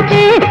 बाटे